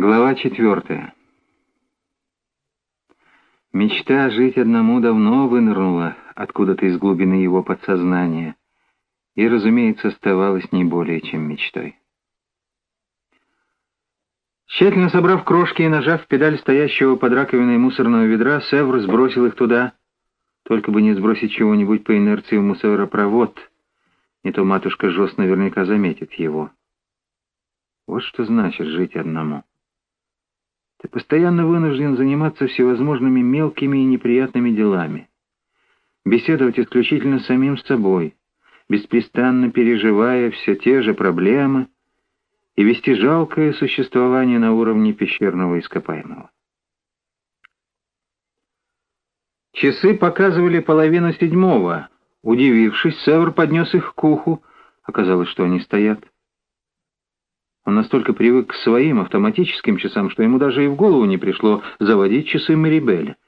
Глава четвертая. Мечта жить одному давно вынырнула откуда-то из глубины его подсознания и, разумеется, оставалась не более чем мечтой. Тщательно собрав крошки и нажав педаль стоящего под раковиной мусорного ведра, Севр сбросил их туда, только бы не сбросить чего-нибудь по инерции в мусоропровод, не то матушка Жос наверняка заметит его. Вот что значит жить одному. Ты постоянно вынужден заниматься всевозможными мелкими и неприятными делами. Беседовать исключительно с самим собой, беспрестанно переживая все те же проблемы и вести жалкое существование на уровне пещерного ископаемого. Часы показывали половину седьмого. Удивившись, Север поднес их к уху. Оказалось, что они стоят. Он настолько привык к своим автоматическим часам, что ему даже и в голову не пришло заводить часы Марибеля.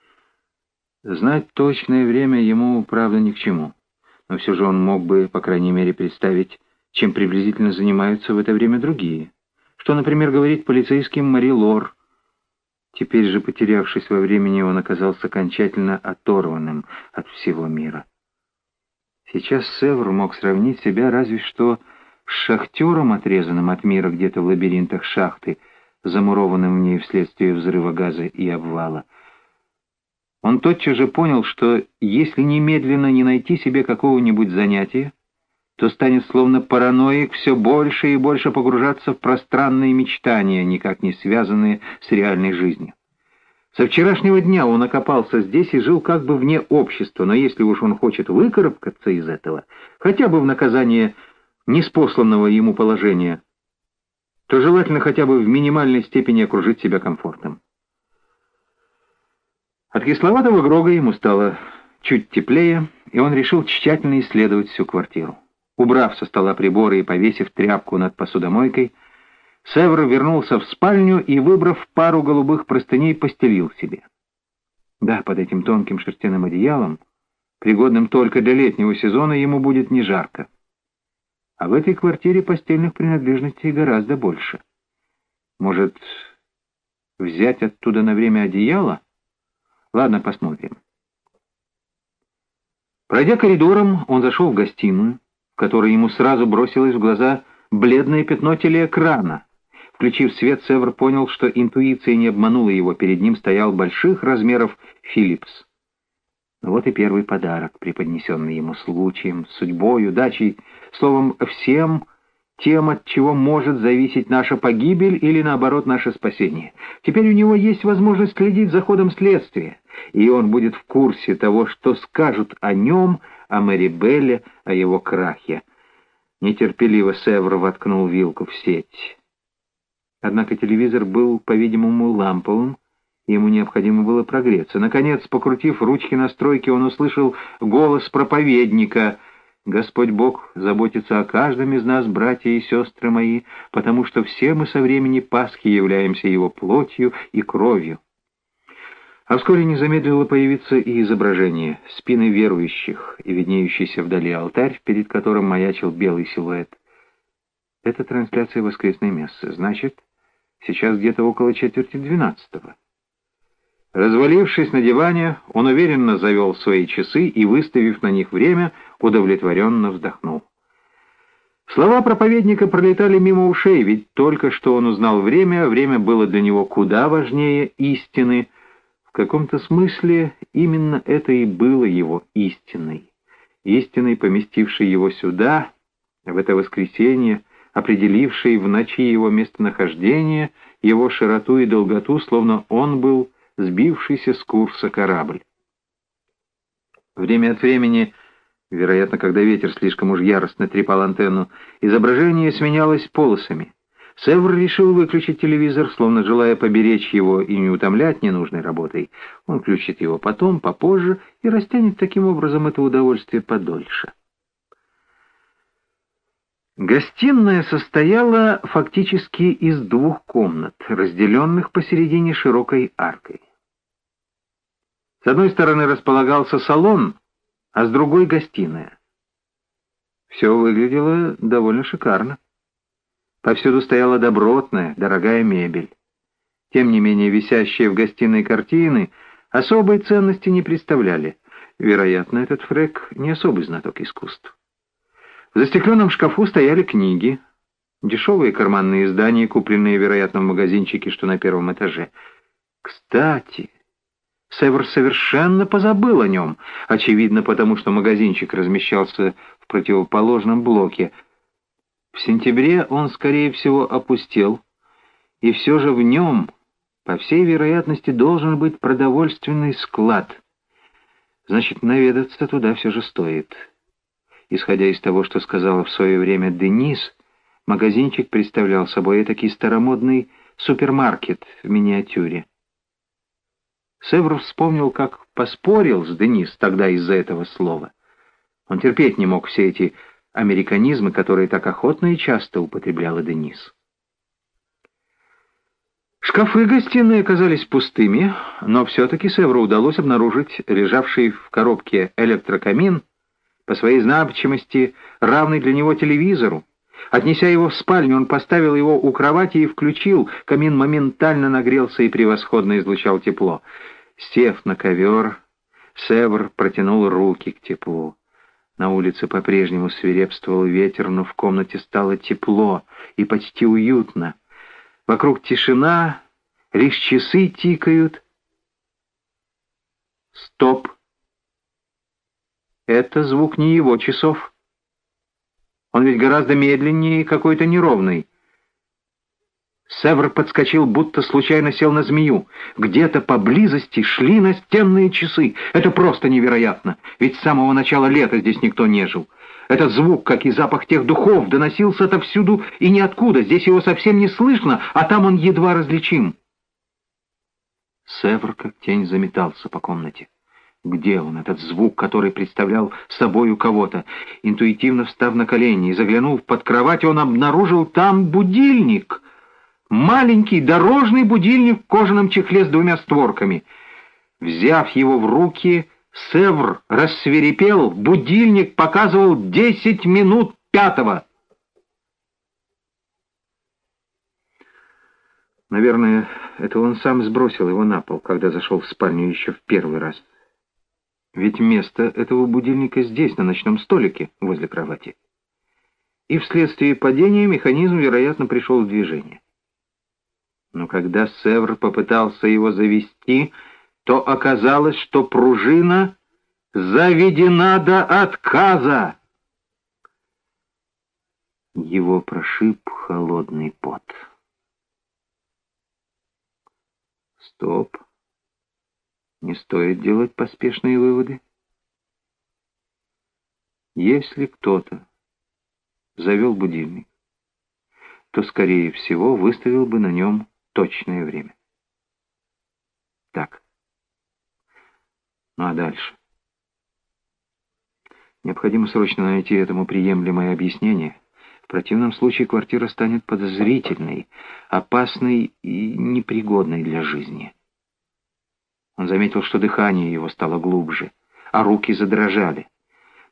Знать точное время ему, правда, ни к чему. Но все же он мог бы, по крайней мере, представить, чем приблизительно занимаются в это время другие. Что, например, говорит полицейский Мари Лор. Теперь же, потерявшись во времени, он оказался окончательно оторванным от всего мира. Сейчас Севр мог сравнить себя разве что шахтером, отрезанным от мира где-то в лабиринтах шахты, замурованным в ней вследствие взрыва газа и обвала. Он тотчас же понял, что если немедленно не найти себе какого-нибудь занятия, то станет словно параноик все больше и больше погружаться в пространные мечтания, никак не связанные с реальной жизнью. Со вчерашнего дня он окопался здесь и жил как бы вне общества, но если уж он хочет выкарабкаться из этого, хотя бы в наказание неспосланного ему положения, то желательно хотя бы в минимальной степени окружить себя комфортом. От кисловатого грога ему стало чуть теплее, и он решил тщательно исследовать всю квартиру. Убрав со стола приборы и повесив тряпку над посудомойкой, Север вернулся в спальню и, выбрав пару голубых простыней, постелил себе. Да, под этим тонким шерстяным одеялом, пригодным только для летнего сезона, ему будет не жарко. А в этой квартире постельных принадлежностей гораздо больше. Может, взять оттуда на время одеяло? Ладно, посмотрим. Пройдя коридором, он зашел в гостиную, в которой ему сразу бросилось в глаза бледное пятно телеэкрана. Включив свет, Север понял, что интуиция не обманула его, перед ним стоял больших размеров Филлипс. Вот и первый подарок, преподнесенный ему случаем, судьбой, удачей, словом, всем тем, от чего может зависеть наша погибель или, наоборот, наше спасение. Теперь у него есть возможность следить за ходом следствия, и он будет в курсе того, что скажут о нем, о Мэри Белле, о его крахе. Нетерпеливо Севр воткнул вилку в сеть. Однако телевизор был, по-видимому, ламповым, Ему необходимо было прогреться. Наконец, покрутив ручки настройки, он услышал голос проповедника. «Господь Бог заботится о каждом из нас, братья и сестры мои, потому что все мы со времени Пасхи являемся Его плотью и кровью». А вскоре не замедлило появиться и изображение спины верующих и виднеющийся вдали алтарь, перед которым маячил белый силуэт. Это трансляция воскресной мессы. Значит, сейчас где-то около четверти двенадцатого. Развалившись на диване, он уверенно завел свои часы и, выставив на них время, удовлетворенно вздохнул. Слова проповедника пролетали мимо ушей, ведь только что он узнал время, время было для него куда важнее истины. В каком-то смысле именно это и было его истиной. Истиной, поместившей его сюда, в это воскресенье, определившей в ночи его местонахождение, его широту и долготу, словно он был сбившийся с курса корабль. Время от времени, вероятно, когда ветер слишком уж яростно трепал антенну, изображение сменялось полосами. Севр решил выключить телевизор, словно желая поберечь его и не утомлять ненужной работой. Он включит его потом, попозже, и растянет таким образом это удовольствие подольше. Гостиная состояла фактически из двух комнат, разделенных посередине широкой аркой. С одной стороны располагался салон, а с другой — гостиная. Все выглядело довольно шикарно. Повсюду стояла добротная, дорогая мебель. Тем не менее, висящие в гостиной картины особой ценности не представляли. Вероятно, этот Фрек не особый знаток искусств. В застекленном шкафу стояли книги, дешевые карманные издания, купленные, вероятно, в магазинчике, что на первом этаже. Кстати, Север совершенно позабыл о нем, очевидно, потому что магазинчик размещался в противоположном блоке. В сентябре он, скорее всего, опустел, и все же в нем, по всей вероятности, должен быть продовольственный склад. Значит, наведаться туда все же стоит. Исходя из того, что сказала в свое время Денис, магазинчик представлял собой этакий старомодный супермаркет в миниатюре. Севр вспомнил, как поспорил с Денис тогда из-за этого слова. Он терпеть не мог все эти американизмы, которые так охотно и часто употребляла Денис. Шкафы гостиной оказались пустыми, но все-таки Севру удалось обнаружить лежавший в коробке электрокамин, по своей значимости равный для него телевизору. Отнеся его в спальню, он поставил его у кровати и включил. Камин моментально нагрелся и превосходно излучал тепло. Сев на ковер, Севр протянул руки к теплу. На улице по-прежнему свирепствовал ветер, но в комнате стало тепло и почти уютно. Вокруг тишина, лишь часы тикают. Стоп! Это звук не его часов. Он ведь гораздо медленнее и какой-то неровный. Севр подскочил, будто случайно сел на змею. Где-то поблизости шли настенные часы. Это просто невероятно, ведь с самого начала лета здесь никто не жил. Этот звук, как и запах тех духов, доносился отовсюду и ниоткуда. Здесь его совсем не слышно, а там он едва различим. Севр, как тень, заметался по комнате. Где он, этот звук, который представлял собою кого-то? Интуитивно встав на колени и заглянув под кровать, он обнаружил там будильник. Маленький дорожный будильник в кожаном чехле с двумя створками. Взяв его в руки, Севр рассверепел, будильник показывал десять минут пятого. Наверное, это он сам сбросил его на пол, когда зашел в спальню еще в первый раз. Ведь место этого будильника здесь, на ночном столике, возле кровати. И вследствие падения механизм, вероятно, пришел в движение. Но когда Севр попытался его завести, то оказалось, что пружина заведена до отказа. Его прошиб холодный пот. Стоп. Не стоит делать поспешные выводы. Если кто-то завел будильник, то, скорее всего, выставил бы на нем точное время. Так. Ну а дальше? Необходимо срочно найти этому приемлемое объяснение. В противном случае квартира станет подозрительной, опасной и непригодной для жизни. Он заметил, что дыхание его стало глубже, а руки задрожали.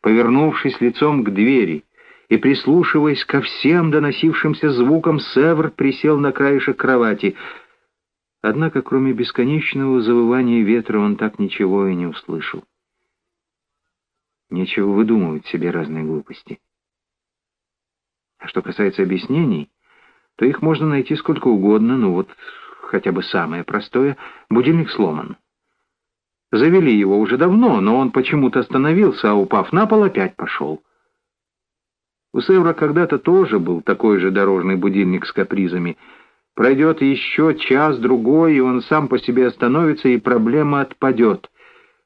Повернувшись лицом к двери и прислушиваясь ко всем доносившимся звукам, Севр присел на краешек кровати. Однако, кроме бесконечного завывания ветра, он так ничего и не услышал. Нечего выдумывать себе разные глупости. А что касается объяснений, то их можно найти сколько угодно, ну вот хотя бы самое простое — будильник сломан. Завели его уже давно, но он почему-то остановился, а упав на пол, опять пошел. У Севра когда-то тоже был такой же дорожный будильник с капризами. Пройдет еще час-другой, и он сам по себе остановится, и проблема отпадет.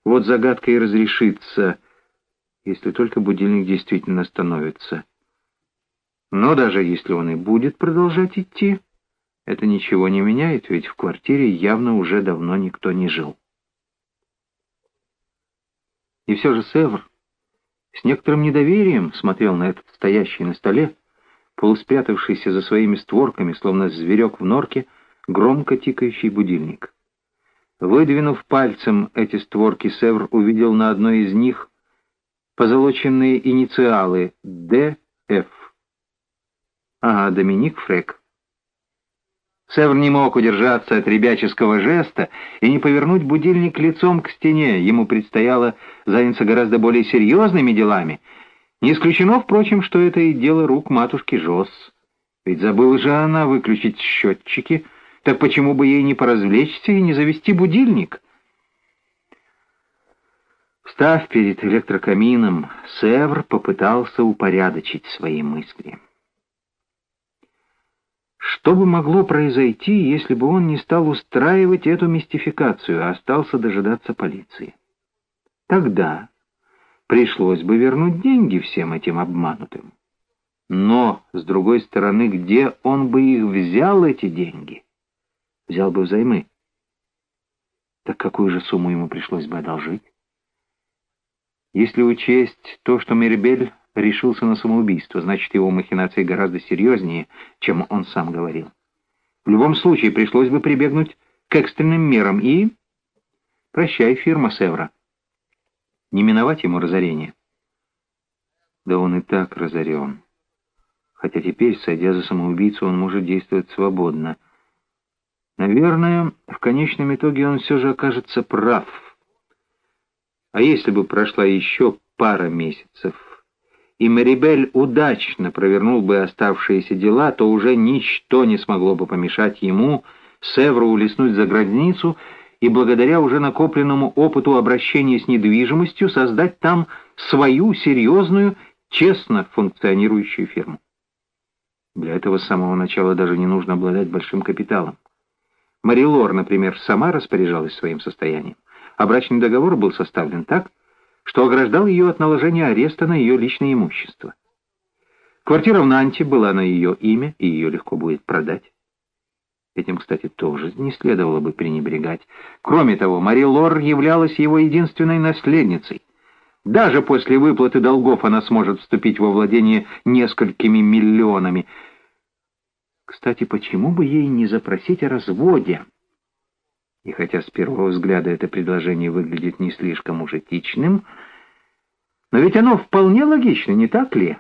Вот загадка и разрешится, если только будильник действительно остановится. Но даже если он и будет продолжать идти, это ничего не меняет, ведь в квартире явно уже давно никто не жил. И все же Севр с некоторым недоверием смотрел на этот стоящий на столе, полуспрятавшийся за своими створками, словно зверек в норке, громко тикающий будильник. Выдвинув пальцем эти створки, Севр увидел на одной из них позолоченные инициалы «ДФ». Ага, Доминик Фрек. Севр не мог удержаться от ребяческого жеста и не повернуть будильник лицом к стене. Ему предстояло заняться гораздо более серьезными делами. Не исключено, впрочем, что это и дело рук матушки Жос. Ведь забыла же она выключить счетчики, так почему бы ей не поразвлечься и не завести будильник? Встав перед электрокамином, Севр попытался упорядочить свои мысли. Что бы могло произойти, если бы он не стал устраивать эту мистификацию, а остался дожидаться полиции? Тогда пришлось бы вернуть деньги всем этим обманутым. Но, с другой стороны, где он бы их взял, эти деньги? Взял бы взаймы. Так какую же сумму ему пришлось бы одолжить? Если учесть то, что Мерибель решился на самоубийство, значит, его махинации гораздо серьезнее, чем он сам говорил. В любом случае, пришлось бы прибегнуть к экстренным мерам и... Прощай, фирма Севра. Не миновать ему разорение. Да он и так разорен. Хотя теперь, сойдя за самоубийцу, он может действовать свободно. Наверное, в конечном итоге он все же окажется прав. А если бы прошла еще пара месяцев и Марибель удачно провернул бы оставшиеся дела, то уже ничто не смогло бы помешать ему, Севру, улеснуть за границу и благодаря уже накопленному опыту обращения с недвижимостью создать там свою серьезную, честно функционирующую фирму. Для этого с самого начала даже не нужно обладать большим капиталом. Марилор, например, сама распоряжалась своим состоянием, а брачный договор был составлен так, что ограждал ее от наложения ареста на ее личное имущество. Квартира в Нанте была на ее имя, и ее легко будет продать. Этим, кстати, тоже не следовало бы пренебрегать. Кроме того, Мари Лор являлась его единственной наследницей. Даже после выплаты долгов она сможет вступить во владение несколькими миллионами. Кстати, почему бы ей не запросить о разводе? И хотя с первого взгляда это предложение выглядит не слишком уж этичным, но ведь оно вполне логично, не так ли?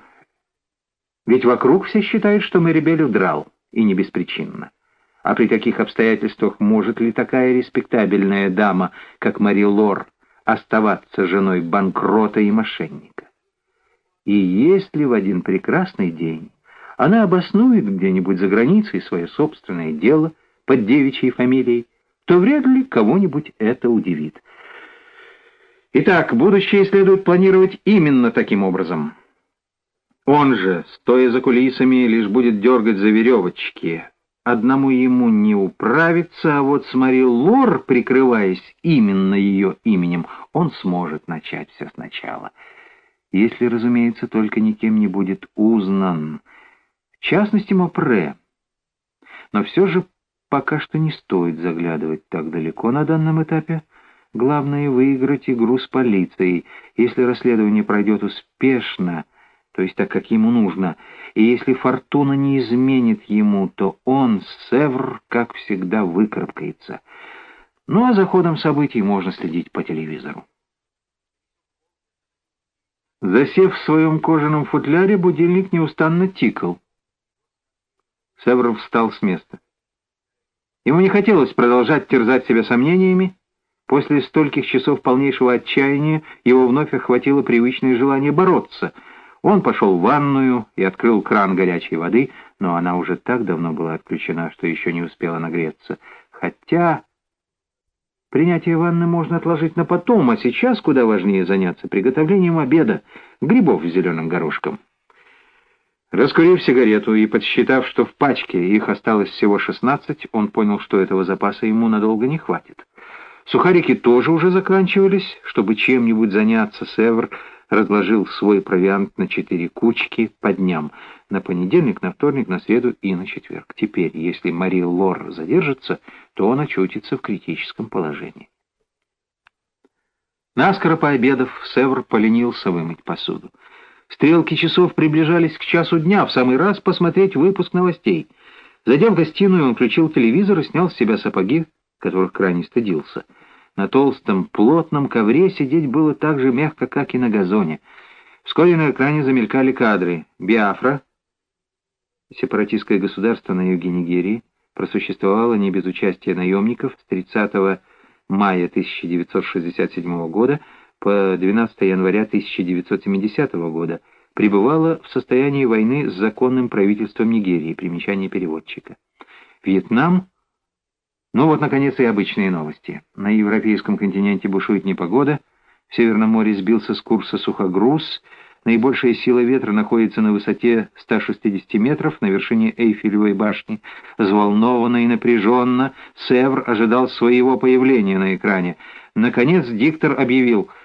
Ведь вокруг все считают, что Мэрибель удрал, и не беспричинно. А при таких обстоятельствах может ли такая респектабельная дама, как Мари Лор, оставаться женой банкрота и мошенника? И если в один прекрасный день она обоснует где-нибудь за границей свое собственное дело под девичьей фамилией, то вряд ли кого-нибудь это удивит. Итак, будущее следует планировать именно таким образом. Он же, стоя за кулисами, лишь будет дергать за веревочки. Одному ему не управиться, а вот с Мари Лор, прикрываясь именно ее именем, он сможет начать все сначала. Если, разумеется, только никем не будет узнан. В частности, Мопре. Но все же Пока что не стоит заглядывать так далеко на данном этапе. Главное — выиграть игру с полицией. Если расследование пройдет успешно, то есть так, как ему нужно, и если фортуна не изменит ему, то он, Севр, как всегда, выкарабкается. Ну а за ходом событий можно следить по телевизору. Засев в своем кожаном футляре, будильник неустанно тикал. Севр встал с места. Ему не хотелось продолжать терзать себя сомнениями. После стольких часов полнейшего отчаяния его вновь охватило привычное желание бороться. Он пошел в ванную и открыл кран горячей воды, но она уже так давно была отключена, что еще не успела нагреться. Хотя принятие ванны можно отложить на потом, а сейчас куда важнее заняться приготовлением обеда, грибов с зеленым горошком. Раскурив сигарету и подсчитав, что в пачке их осталось всего 16, он понял, что этого запаса ему надолго не хватит. Сухарики тоже уже заканчивались. Чтобы чем-нибудь заняться, Севр разложил свой провиант на четыре кучки по дням. На понедельник, на вторник, на среду и на четверг. Теперь, если Мари Лор задержится, то он очутится в критическом положении. Наскоро пообедав, Севр поленился вымыть посуду. Стрелки часов приближались к часу дня, в самый раз посмотреть выпуск новостей. Зайдя в гостиную, он включил телевизор и снял с себя сапоги, которых крайне стыдился. На толстом, плотном ковре сидеть было так же мягко, как и на газоне. Вскоре на экране замелькали кадры. Биафра, сепаратистское государство на юге Нигерии, просуществовала не без участия наемников с 30 мая 1967 года по 12 января 1970 года, пребывала в состоянии войны с законным правительством Нигерии, примечание переводчика. Вьетнам ну вот, наконец, и обычные новости. На европейском континенте бушует непогода, в Северном море сбился с курса сухогруз, наибольшая сила ветра находится на высоте 160 метров на вершине Эйфелевой башни. Взволнованно и напряженно Севр ожидал своего появления на экране. Наконец диктор объявил —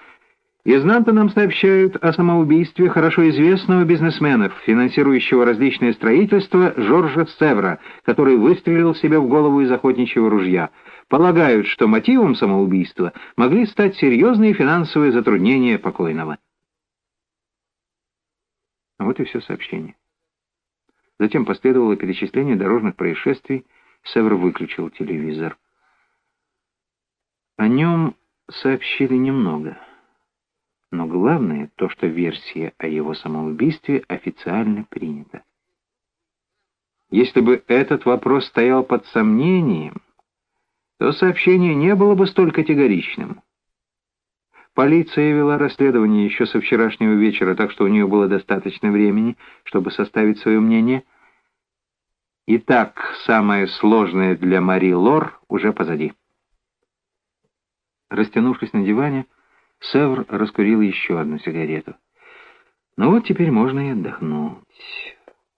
из Нанта нам сообщают о самоубийстве хорошо известного бизнесмена, финансирующего различные строительства Жоржа Севра, который выстрелил себе в голову из охотничьего ружья. Полагают, что мотивом самоубийства могли стать серьезные финансовые затруднения покойного. Вот и все сообщение. Затем последовало перечисление дорожных происшествий. Север выключил телевизор. О нем сообщили немного. Но главное то, что версия о его самоубийстве официально принята. Если бы этот вопрос стоял под сомнением, то сообщение не было бы столь категоричным. Полиция вела расследование еще со вчерашнего вечера, так что у нее было достаточно времени, чтобы составить свое мнение. Итак, самое сложное для Мари Лор уже позади. Растянувшись на диване, Севр раскурил еще одну сигарету. Ну вот теперь можно и отдохнуть.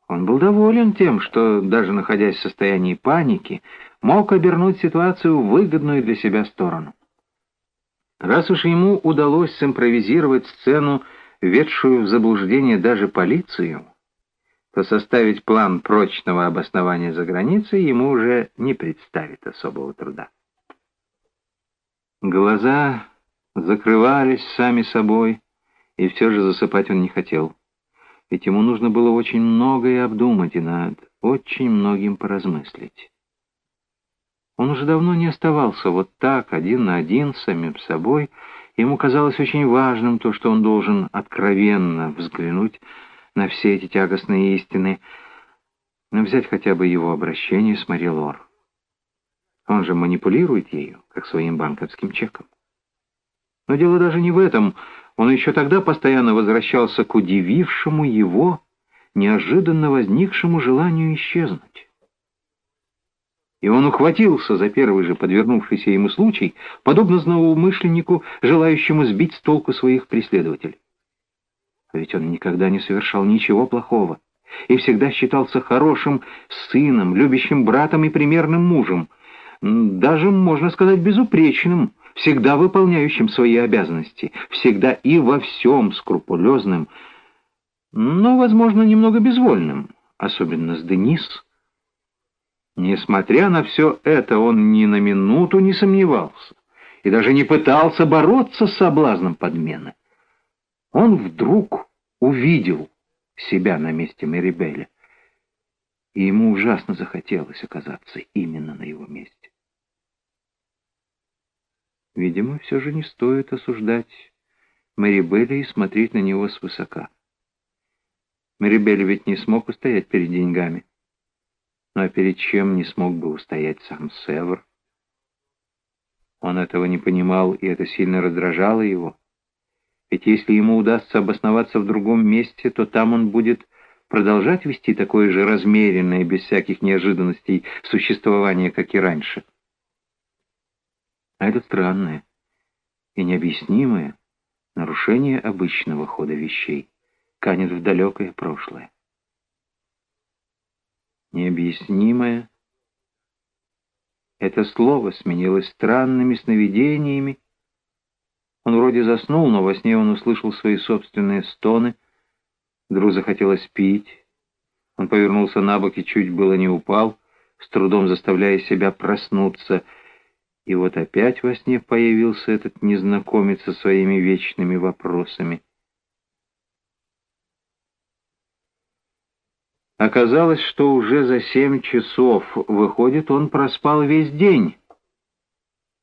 Он был доволен тем, что, даже находясь в состоянии паники, мог обернуть ситуацию в выгодную для себя сторону. Раз уж ему удалось симпровизировать сцену, ведшую в заблуждение даже полицию, то составить план прочного обоснования за границей ему уже не представит особого труда. Глаза закрывались сами собой, и все же засыпать он не хотел. Ведь ему нужно было очень многое обдумать и над очень многим поразмыслить. Он уже давно не оставался вот так, один на один с самим собой. Ему казалось очень важным то, что он должен откровенно взглянуть на все эти тягостные истины, но взять хотя бы его обращение с Марилор. Он же манипулирует ею, как своим банковским чеком. Но дело даже не в этом. Он еще тогда постоянно возвращался к удивившему его, неожиданно возникшему желанию исчезнуть. И он ухватился за первый же подвернувшийся ему случай, подобно злоумышленнику, желающему сбить с толку своих преследователей. Ведь он никогда не совершал ничего плохого и всегда считался хорошим сыном, любящим братом и примерным мужем, даже, можно сказать, безупречным, всегда выполняющим свои обязанности, всегда и во всем скрупулезным, но, возможно, немного безвольным, особенно с Денис. Несмотря на все это, он ни на минуту не сомневался и даже не пытался бороться с соблазном подмены. Он вдруг увидел себя на месте Мерибеля, и ему ужасно захотелось оказаться именно на его месте. Видимо, все же не стоит осуждать Мэрибеля и смотреть на него свысока. Мэрибель ведь не смог устоять перед деньгами. Ну а перед чем не смог бы устоять сам Севр? Он этого не понимал, и это сильно раздражало его. Ведь если ему удастся обосноваться в другом месте, то там он будет продолжать вести такое же размеренное, без всяких неожиданностей, существование, как и раньше. А это странное и необъяснимое нарушение обычного хода вещей канет в далекое прошлое. Необъяснимое это слово сменилось странными сновидениями. Он вроде заснул, но во сне он услышал свои собственные стоны. Дру захотелось пить. Он повернулся на бок и чуть было не упал, с трудом заставляя себя проснуться — и вот опять во сне появился этот незнакомец со своими вечными вопросами. Оказалось, что уже за семь часов, выходит, он проспал весь день.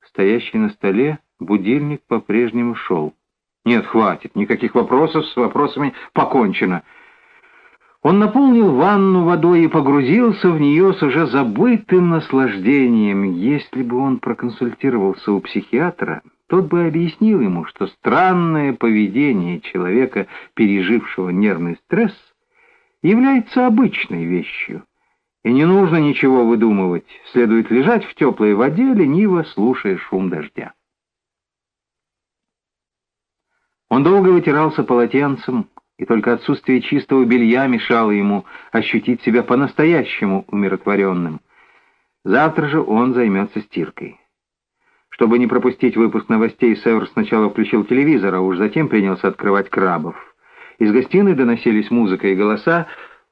Стоящий на столе будильник по-прежнему шел. Нет, хватит, никаких вопросов, с вопросами покончено. Он наполнил ванну водой и погрузился в нее с уже забытым наслаждением. Если бы он проконсультировался у психиатра, тот бы объяснил ему, что странное поведение человека, пережившего нервный стресс, является обычной вещью. И не нужно ничего выдумывать, следует лежать в теплой воде, лениво слушая шум дождя. Он долго вытирался полотенцем, и только отсутствие чистого белья мешало ему ощутить себя по-настоящему умиротворенным. Завтра же он займется стиркой. Чтобы не пропустить выпуск новостей, Север сначала включил телевизор, а уж затем принялся открывать крабов. Из гостиной доносились музыка и голоса.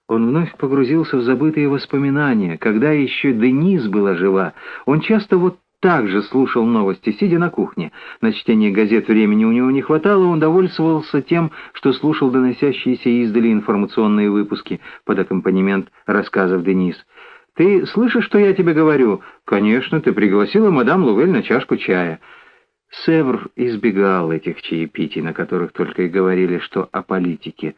Он вновь погрузился в забытые воспоминания. Когда еще Денис была жива, он часто вот также слушал новости, сидя на кухне. На чтение газет времени у него не хватало, он довольствовался тем, что слушал доносящиеся издали информационные выпуски под аккомпанемент рассказов Денис. «Ты слышишь, что я тебе говорю?» «Конечно, ты пригласила мадам Лувель на чашку чая». Севр избегал этих чаепитий, на которых только и говорили, что о политике.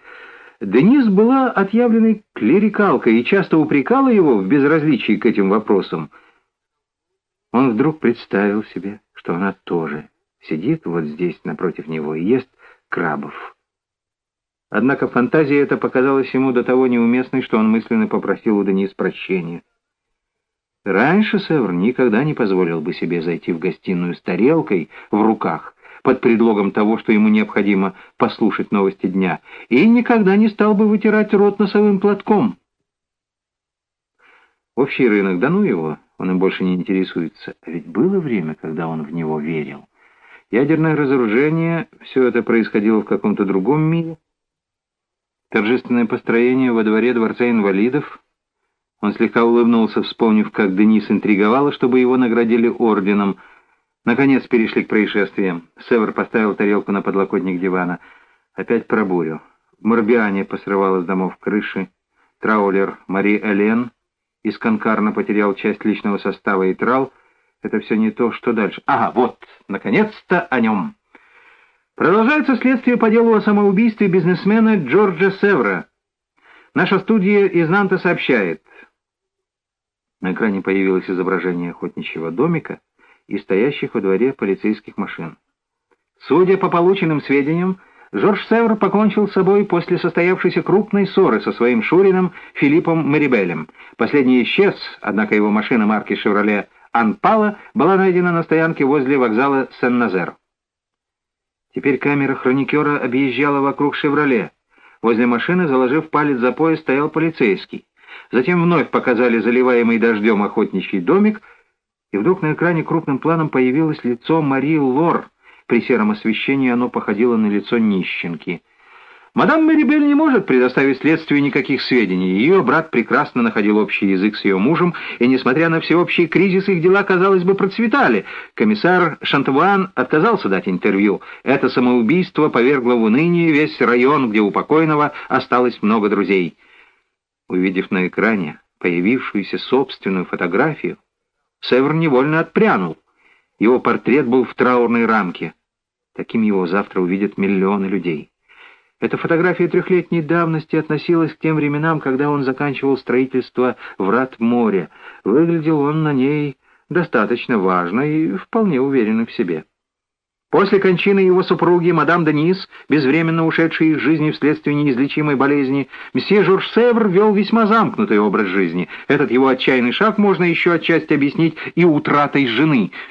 Денис была отъявленной клерикалкой и часто упрекала его в безразличии к этим вопросам. Он вдруг представил себе, что она тоже сидит вот здесь напротив него и ест крабов. Однако фантазия эта показалась ему до того неуместной, что он мысленно попросил у Денис прощения. Раньше Севр никогда не позволил бы себе зайти в гостиную с тарелкой в руках под предлогом того, что ему необходимо послушать новости дня, и никогда не стал бы вытирать рот носовым платком. Общий рынок, да ну его, он им больше не интересуется. А ведь было время, когда он в него верил. Ядерное разоружение, все это происходило в каком-то другом мире. Торжественное построение во дворе Дворца инвалидов. Он слегка улыбнулся, вспомнив, как Денис интриговала, чтобы его наградили орденом. Наконец перешли к происшествиям. Север поставил тарелку на подлокотник дивана. Опять про бурю. В Морбиане посрывала с домов крыши. Траулер Мари Элен из Конкарна потерял часть личного состава и трал. Это все не то, что дальше. Ага, вот, наконец-то о нем. Продолжается следствие по делу о самоубийстве бизнесмена Джорджа Севра. Наша студия из Нанта сообщает. На экране появилось изображение охотничьего домика и стоящих во дворе полицейских машин. Судя по полученным сведениям, Жорж Север покончил с собой после состоявшейся крупной ссоры со своим шурином Филиппом Марибелем. Последний исчез, однако его машина марки «Шевроле» Анпала была найдена на стоянке возле вокзала Сен-Назер. Теперь камера хроникера объезжала вокруг «Шевроле». Возле машины, заложив палец за пояс, стоял полицейский. Затем вновь показали заливаемый дождем охотничий домик, и вдруг на экране крупным планом появилось лицо Марии Лор — при сером освещении оно походило на лицо нищенки. Мадам Мерибель не может предоставить следствию никаких сведений. Ее брат прекрасно находил общий язык с ее мужем, и, несмотря на всеобщий кризис, их дела, казалось бы, процветали. Комиссар Шантавуан отказался дать интервью. Это самоубийство повергло в уныние весь район, где у покойного осталось много друзей. Увидев на экране появившуюся собственную фотографию, Север невольно отпрянул. Его портрет был в траурной рамке. Таким его завтра увидят миллионы людей. Эта фотография трехлетней давности относилась к тем временам, когда он заканчивал строительство врат моря. Выглядел он на ней достаточно важно и вполне уверенно в себе. После кончины его супруги, мадам Денис, безвременно ушедшей из жизни вследствие неизлечимой болезни, месье Жорж Севр вел весьма замкнутый образ жизни. Этот его отчаянный шаг можно еще отчасти объяснить и утратой жены —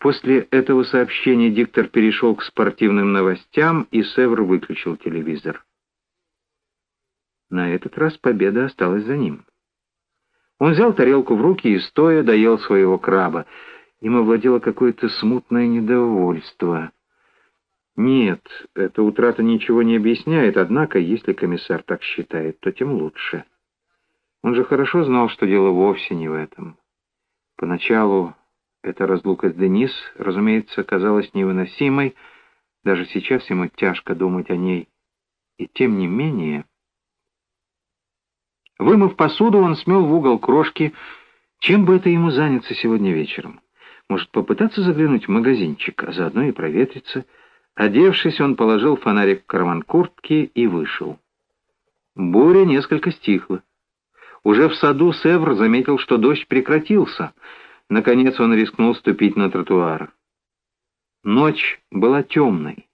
После этого сообщения диктор перешел к спортивным новостям, и Севр выключил телевизор. На этот раз победа осталась за ним. Он взял тарелку в руки и, стоя, доел своего краба. Им овладело какое-то смутное недовольство. Нет, эта утрата ничего не объясняет, однако, если комиссар так считает, то тем лучше. Он же хорошо знал, что дело вовсе не в этом. Поначалу эта разлука с Денис, разумеется, казалась невыносимой, даже сейчас ему тяжко думать о ней. И тем не менее... Вымыв посуду, он смел в угол крошки. Чем бы это ему заняться сегодня вечером? Может, попытаться заглянуть в магазинчик, а заодно и проветриться? Одевшись, он положил фонарик в карман куртки и вышел. Буря несколько стихла. Уже в саду Севр заметил, что дождь прекратился. Наконец он рискнул ступить на тротуар. Ночь была темной,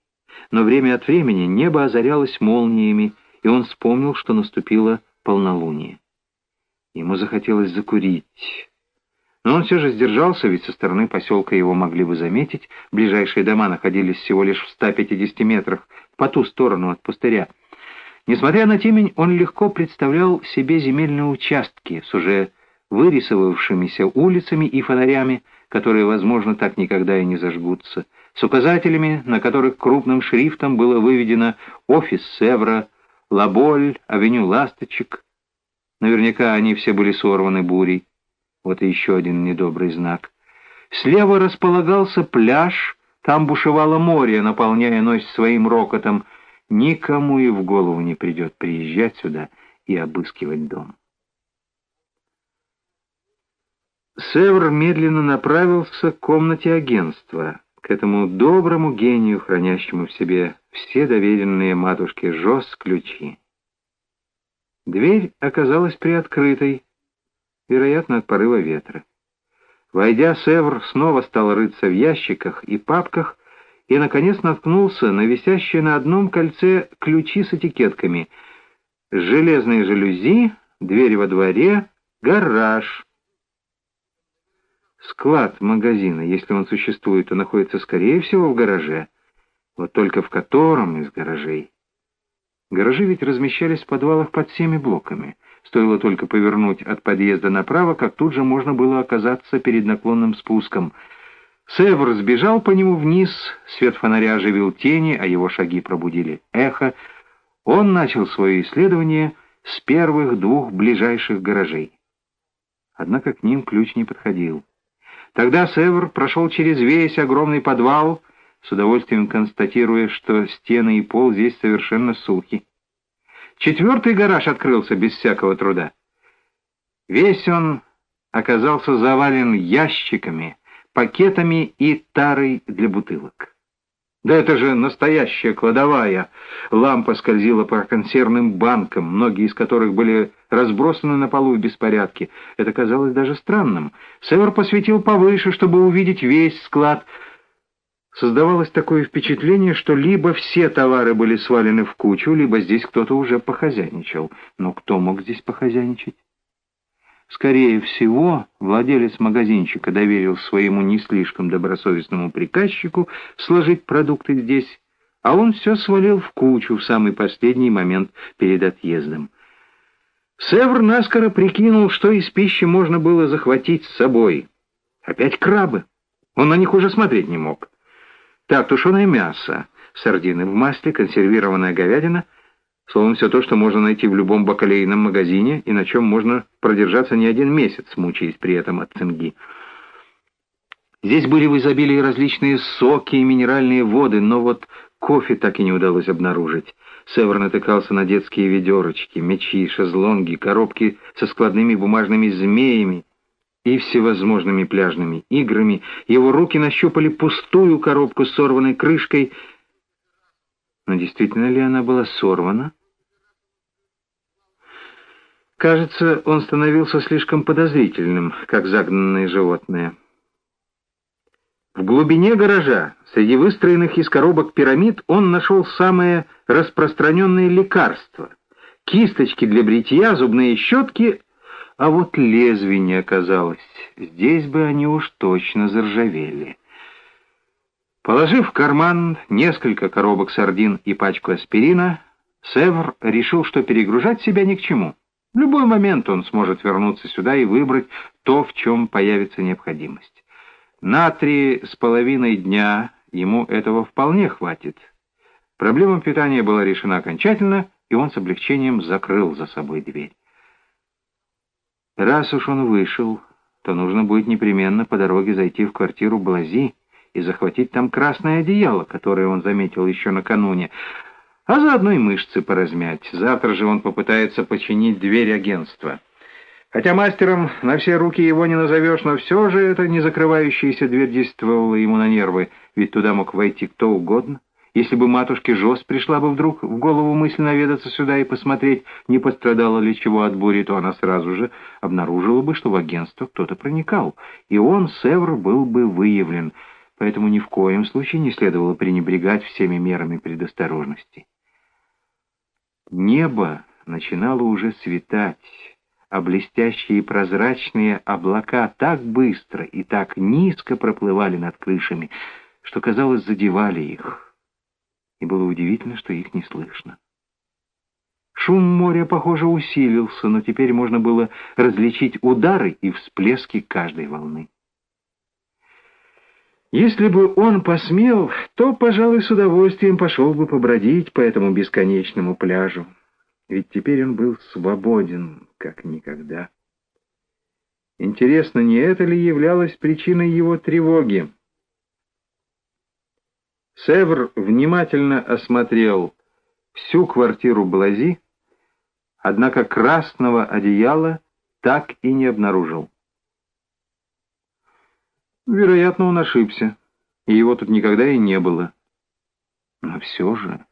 но время от времени небо озарялось молниями, и он вспомнил, что наступило полнолуние. Ему захотелось закурить. Но он все же сдержался, ведь со стороны поселка его могли бы заметить. Ближайшие дома находились всего лишь в 150 метрах по ту сторону от пустыря. Несмотря на темень, он легко представлял себе земельные участки с уже вырисовавшимися улицами и фонарями, которые, возможно, так никогда и не зажгутся, с указателями, на которых крупным шрифтом было выведено «Офис Севра», «Лаболь», «Авеню Ласточек». Наверняка они все были сорваны бурей. Вот и еще один недобрый знак. Слева располагался пляж, там бушевало море, наполняя ночь своим рокотом. Никому и в голову не придет приезжать сюда и обыскивать дом. Севр медленно направился к комнате агентства, к этому доброму гению, хранящему в себе все доверенные матушке Жос ключи. Дверь оказалась приоткрытой, вероятно, от порыва ветра. Войдя, Севр снова стал рыться в ящиках и папках и, наконец, наткнулся на висящие на одном кольце ключи с этикетками «Железные жалюзи», «Дверь во дворе», «Гараж». Склад магазина, если он существует, то находится, скорее всего, в гараже. Вот только в котором из гаражей? Гаражи ведь размещались в подвалах под всеми блоками. Стоило только повернуть от подъезда направо, как тут же можно было оказаться перед наклонным спуском. Севр сбежал по нему вниз, свет фонаря оживил тени, а его шаги пробудили эхо. Он начал свое исследование с первых двух ближайших гаражей. Однако к ним ключ не подходил. Тогда Севр прошел через весь огромный подвал, с удовольствием констатируя, что стены и пол здесь совершенно сухи. Четвертый гараж открылся без всякого труда. Весь он оказался завален ящиками, пакетами и тарой для бутылок. Да это же настоящая кладовая. Лампа скользила по консервным банкам, многие из которых были разбросаны на полу в беспорядке. Это казалось даже странным. Север посветил повыше, чтобы увидеть весь склад — Создавалось такое впечатление, что либо все товары были свалены в кучу, либо здесь кто-то уже похозяйничал. Но кто мог здесь похозяйничать? Скорее всего, владелец магазинчика доверил своему не слишком добросовестному приказчику сложить продукты здесь, а он все свалил в кучу в самый последний момент перед отъездом. Севр наскоро прикинул, что из пищи можно было захватить с собой. Опять крабы. Он на них уже смотреть не мог. Так, тушеное мясо, сардины в масле, консервированная говядина, словом, все то, что можно найти в любом бакалейном магазине и на чем можно продержаться не один месяц, мучаясь при этом от цинги. Здесь были в изобилии различные соки и минеральные воды, но вот кофе так и не удалось обнаружить. Север натыкался на детские ведерочки, мечи, шезлонги, коробки со складными бумажными змеями, и всевозможными пляжными играми. Его руки нащупали пустую коробку с сорванной крышкой. Но действительно ли она была сорвана? Кажется, он становился слишком подозрительным, как загнанное животное. В глубине гаража, среди выстроенных из коробок пирамид, он нашел самое распространенное лекарство. Кисточки для бритья, зубные щетки а вот лезвий не оказалось. Здесь бы они уж точно заржавели. Положив в карман несколько коробок сардин и пачку аспирина, Севр решил, что перегружать себя ни к чему. В любой момент он сможет вернуться сюда и выбрать то, в чем появится необходимость. На три с половиной дня ему этого вполне хватит. Проблема питания была решена окончательно, и он с облегчением закрыл за собой дверь. Раз уж он вышел, то нужно будет непременно по дороге зайти в квартиру Блази и захватить там красное одеяло, которое он заметил еще накануне, а заодно и мышцы поразмять. Завтра же он попытается починить дверь агентства. Хотя мастером на все руки его не назовешь, но все же эта незакрывающаяся дверь действовала ему на нервы, ведь туда мог войти кто угодно. Если бы матушке Жос пришла бы вдруг в голову мысль наведаться сюда и посмотреть, не пострадало ли чего от бури, то она сразу же обнаружила бы, что в агентство кто-то проникал, и он, Севр, был бы выявлен, поэтому ни в коем случае не следовало пренебрегать всеми мерами предосторожности. Небо начинало уже светать, а блестящие прозрачные облака так быстро и так низко проплывали над крышами, что, казалось, задевали их и было удивительно, что их не слышно. Шум моря, похоже, усилился, но теперь можно было различить удары и всплески каждой волны. Если бы он посмел, то, пожалуй, с удовольствием пошел бы побродить по этому бесконечному пляжу. Ведь теперь он был свободен, как никогда. Интересно, не это ли являлось причиной его тревоги? Севр внимательно осмотрел всю квартиру Блази, однако красного одеяла так и не обнаружил. Вероятно, он ошибся, и его тут никогда и не было. Но все же...